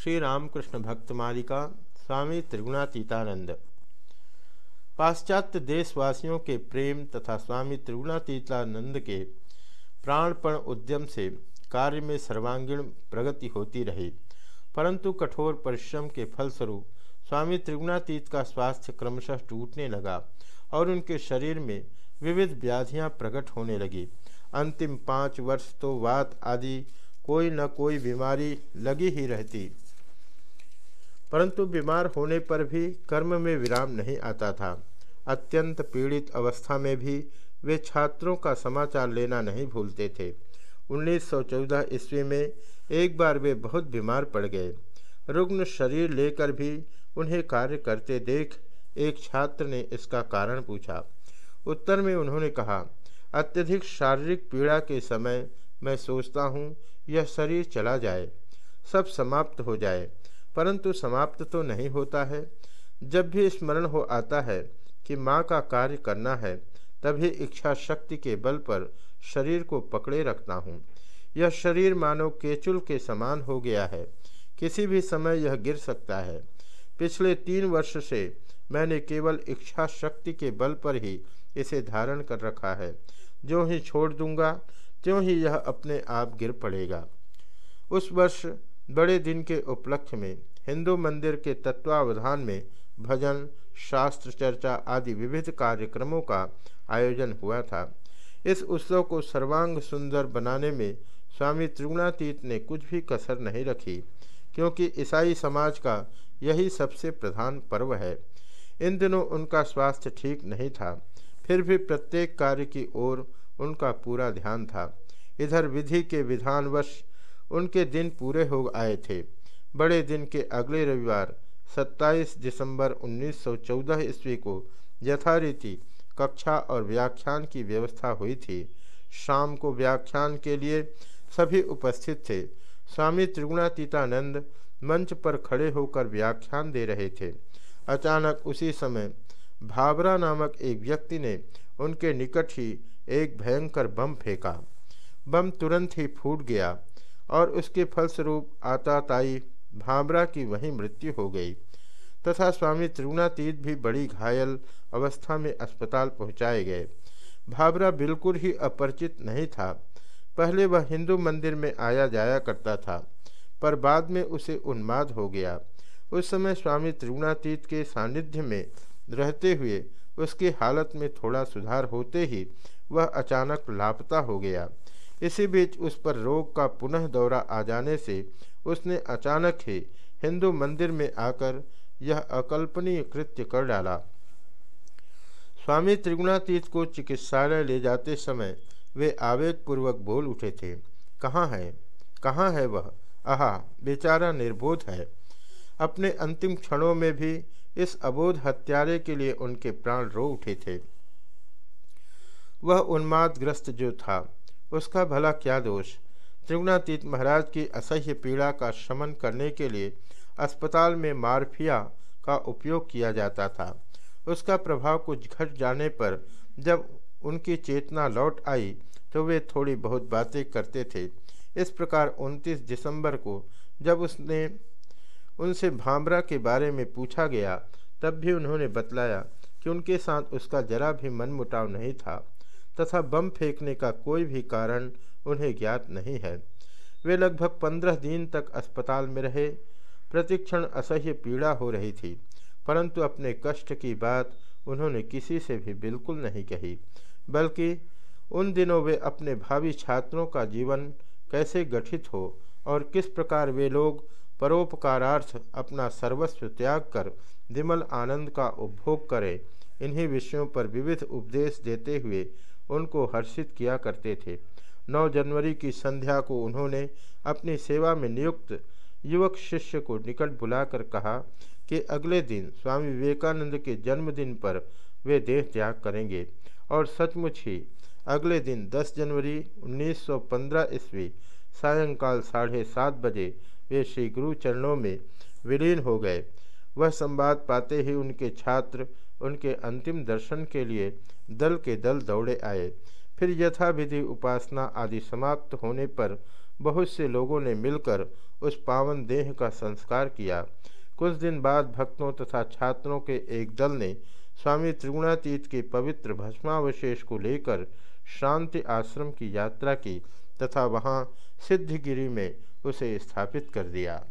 श्री रामकृष्ण भक्त मालिका स्वामी त्रिगुणातीतानंद। पाश्चात्य देशवासियों के प्रेम तथा स्वामी त्रिगुणातीतानंद के प्राणपण उद्यम से कार्य में सर्वांगीण प्रगति होती रही, परंतु कठोर परिश्रम के फलस्वरूप स्वामी त्रिगुणातीत का स्वास्थ्य क्रमशः टूटने लगा और उनके शरीर में विविध व्याधियाँ प्रकट होने लगी। अंतिम पाँच वर्ष तो वात आदि कोई न कोई बीमारी लगी ही रहती। परंतु बीमार होने पर भी कर्म में विराम नहीं आता था। अत्यंत पीड़ित अवस्था में भी वे छात्रों का समाचार लेना नहीं भूलते थे। 1914 ईस्वी में एक बार वे बहुत बीमार पड़ गए। रुग्ण शरीर लेकर भी उन्हें कार्य करते देख एक छात्र ने इसका कारण पूछा। उत्तर में उन्होंने कहा, अत्यधिक शारीरिक पीड़ा के समय मैं सोचता हूँ यह शरीर चला जाए, सब समाप्त हो जाए। परंतु समाप्त तो नहीं होता है। जब भी स्मरण हो आता है कि माँ का कार्य करना है, तभी इच्छा शक्ति के बल पर शरीर को पकड़े रखता हूँ। यह शरीर मानो केचुल के समान हो गया है। किसी भी समय यह गिर सकता है। पिछले तीन वर्ष से मैंने केवल इच्छा शक्ति के बल पर ही इसे धारण कर रखा है। जो ही छोड़ दूँगा, त्यों ही यह अपने आप गिर पड़ेगा। उस वर्ष बड़े दिन के उपलक्ष्य में, हिंदू मंदिर के तत्वावधान में भजन, शास्त्र चर्चा आदि विविध कार्यक्रमों का आयोजन हुआ था। इस उत्सव को सर्वांग सुंदर बनाने में स्वामी त्रिगुणातीत ने कुछ भी कसर नहीं रखी, क्योंकि ईसाई समाज का यही सबसे प्रधान पर्व है। इन दिनों उनका स्वास्थ्य ठीक नहीं था, फिर भी प्रत्येक कार्य की ओर उनका पूरा ध्यान था। इधर विधि के विधानवश उनके दिन पूरे हो आए थे। बड़े दिन के अगले रविवार 27 दिसंबर 1914 ईस्वी को यथारीति कक्षा और व्याख्यान की व्यवस्था हुई थी। शाम को व्याख्यान के लिए सभी उपस्थित थे। स्वामी त्रिगुणातीतानंद मंच पर खड़े होकर व्याख्यान दे रहे थे। अचानक उसी समय भाबरा नामक एक व्यक्ति ने उनके निकट ही एक भयंकर बम फेंका। बम तुरंत ही फूट गया। और उसके फलस्वरूप आताताई भाबरा की वहीं मृत्यु हो गई। तथा स्वामी त्रिगुणातीत भी बड़ी घायल अवस्था में अस्पताल पहुँचाए गए। भाबरा बिल्कुल ही अपरिचित नहीं था। पहले वह हिंदू मंदिर में आया जाया करता था, पर बाद में उसे उन्माद हो गया। उस समय स्वामी त्रिगुणातीत के सानिध्य में रहते हुए उसकी हालत में थोड़ा सुधार होते ही वह अचानक लापता हो गया। इसी बीच उस पर रोग का पुनः दौरा आ जाने से उसने अचानक ही हिंदू मंदिर में आकर यह अकल्पनीय कृत्य कर डाला। स्वामी त्रिगुणातीत को चिकित्सालय ले जाते समय वे आवेगपूर्वक बोल उठे थे, कहाँ है? कहाँ है वह? आहा, बेचारा निर्बोध है। अपने अंतिम क्षणों में भी इस अबोध हत्यारे के लिए उनके प्राण रो उठे थे। वह उन्मादग्रस्त जो था उसका भला क्या दोष? त्रिगुणातीत महाराज की असह्य पीड़ा का शमन करने के लिए अस्पताल में मारफिया का उपयोग किया जाता था। उसका प्रभाव कुछ घट जाने पर जब उनकी चेतना लौट आई तो वे थोड़ी बहुत बातें करते थे। इस प्रकार 29 दिसंबर को जब उसने उनसे भामरा के बारे में पूछा गया, तब भी उन्होंने बतलाया कि उनके साथ उसका जरा भी मन मुटाव नहीं था। तथा बम फेंकने का कोई भी कारण उन्हें ज्ञात नहीं है। वे लगभग पंद्रह दिन तक अस्पताल में रहे। प्रतिक्षण असह्य पीड़ा हो रही थी, परंतु अपने कष्ट की बात उन्होंने किसी से भी बिल्कुल नहीं कही, बल्कि उन दिनों वे अपने भावी छात्रों का जीवन कैसे गठित हो और किस प्रकार वे लोग परोपकारार्थ अपना सर्वस्व त्याग कर विमल आनंद का उपभोग करें, इन्हीं विषयों पर विविध उपदेश देते हुए उनको हर्षित किया करते थे। 9 जनवरी की संध्या को उन्होंने अपनी सेवा में नियुक्त युवक शिष्य को निकट बुलाकर कहा कि अगले दिन स्वामी विवेकानंद के जन्मदिन पर वे देह त्याग करेंगे और सचमुच ही अगले दिन 10 जनवरी 1915 ईस्वी सायंकाल साढ़े सात बजे वे श्री गुरु चरणों में विलीन हो गए। वह संवाद पाते ही उनके छात्र उनके अंतिम दर्शन के लिए दल के दल दौड़े आए। फिर यथाविधि उपासना आदि समाप्त होने पर बहुत से लोगों ने मिलकर उस पावन देह का संस्कार किया। कुछ दिन बाद भक्तों तथा छात्रों के एक दल ने स्वामी त्रिगुणातीत के पवित्र भस्मावशेष को लेकर शांति आश्रम की यात्रा की तथा वहाँ सिद्धगिरी में उसे स्थापित कर दिया।